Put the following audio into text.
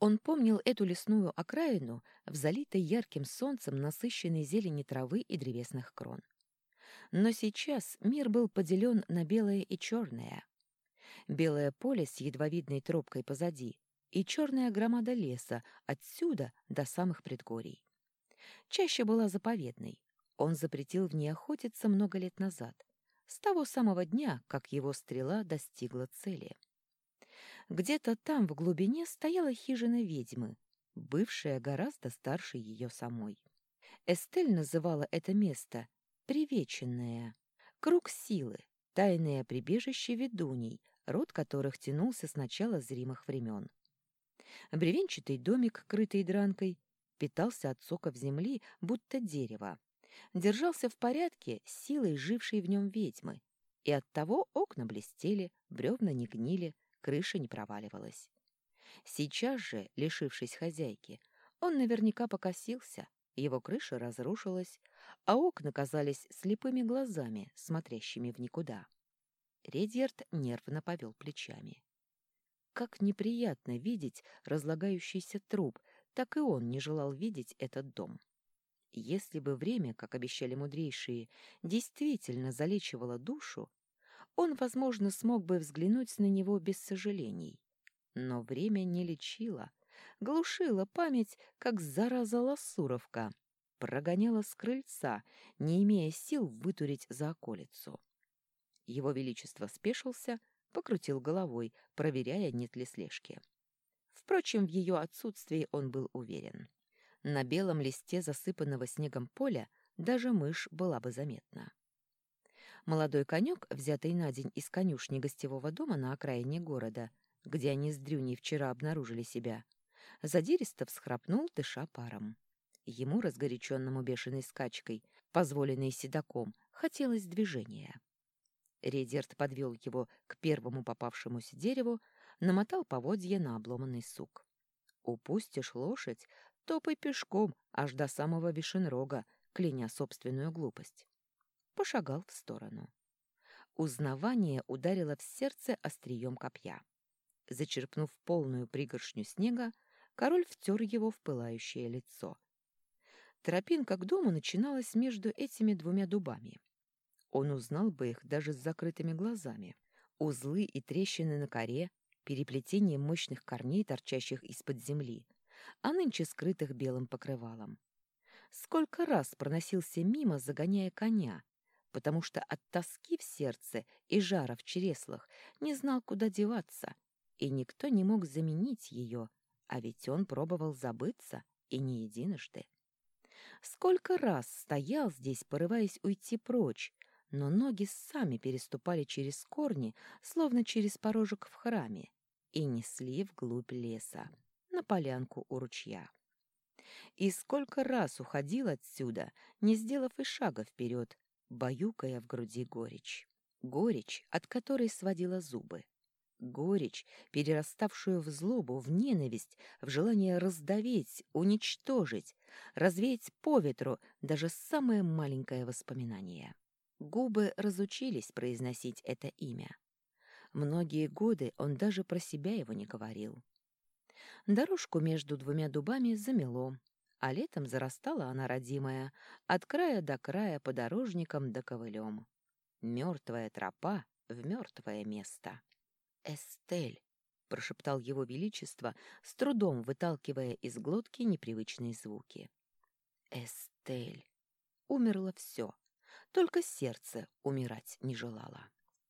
Он помнил эту лесную окраину в залитой ярким солнцем насыщенной зелени травы и древесных крон. Но сейчас мир был поделен на белое и черное. Белое поле с едва видной тропкой позади и черная громада леса отсюда до самых предгорий. Чаще была заповедной. Он запретил в ней охотиться много лет назад, с того самого дня, как его стрела достигла цели. Где-то там, в глубине, стояла хижина ведьмы, бывшая гораздо старше ее самой. Эстель называла это место «привеченное», круг силы, тайное прибежище ведуней, род которых тянулся с начала зримых времен. Бревенчатый домик, крытый дранкой, питался от соков земли, будто дерево. Держался в порядке силой жившей в нем ведьмы, и оттого окна блестели, бревна не гнили, крыша не проваливалась. Сейчас же, лишившись хозяйки, он наверняка покосился, его крыша разрушилась, а окна казались слепыми глазами, смотрящими в никуда. Редьярд нервно повел плечами. Как неприятно видеть разлагающийся труп, так и он не желал видеть этот дом. Если бы время, как обещали мудрейшие, действительно залечивало душу, он, возможно, смог бы взглянуть на него без сожалений. Но время не лечило, глушило память, как зараза лосуровка, прогоняла с крыльца, не имея сил вытурить за околицу. Его Величество спешился, покрутил головой, проверяя, нет ли слежки. Впрочем, в ее отсутствии он был уверен. На белом листе засыпанного снегом поля даже мышь была бы заметна. Молодой конек, взятый на день из конюшни гостевого дома на окраине города, где они с Дрюней вчера обнаружили себя, задиристо всхрапнул, дыша паром. Ему, разгоряченному бешеной скачкой, позволенной седаком, хотелось движения. Редерт подвел его к первому попавшемуся дереву, намотал поводья на обломанный сук. «Упустишь лошадь, топай пешком аж до самого Вишенрога, кляня собственную глупость». Пошагал в сторону. Узнавание ударило в сердце острием копья. Зачерпнув полную пригоршню снега, король втер его в пылающее лицо. Тропинка к дому начиналась между этими двумя дубами. Он узнал бы их даже с закрытыми глазами. Узлы и трещины на коре, переплетение мощных корней, торчащих из-под земли, а нынче скрытых белым покрывалом. Сколько раз проносился мимо, загоняя коня, потому что от тоски в сердце и жара в чреслах не знал, куда деваться, и никто не мог заменить ее, а ведь он пробовал забыться, и не единожды. Сколько раз стоял здесь, порываясь уйти прочь, но ноги сами переступали через корни, словно через порожек в храме, и несли вглубь леса, на полянку у ручья. И сколько раз уходил отсюда, не сделав и шага вперед, баюкая в груди горечь. Горечь, от которой сводила зубы. Горечь, перераставшую в злобу, в ненависть, в желание раздавить, уничтожить, развеять по ветру даже самое маленькое воспоминание. Губы разучились произносить это имя. Многие годы он даже про себя его не говорил. Дорожку между двумя дубами замело, а летом зарастала она родимая, от края до края подорожником да ковылем. Мертвая тропа в мертвое место. «Эстель!» — прошептал его величество, с трудом выталкивая из глотки непривычные звуки. «Эстель!» Умерло все только сердце умирать не желало.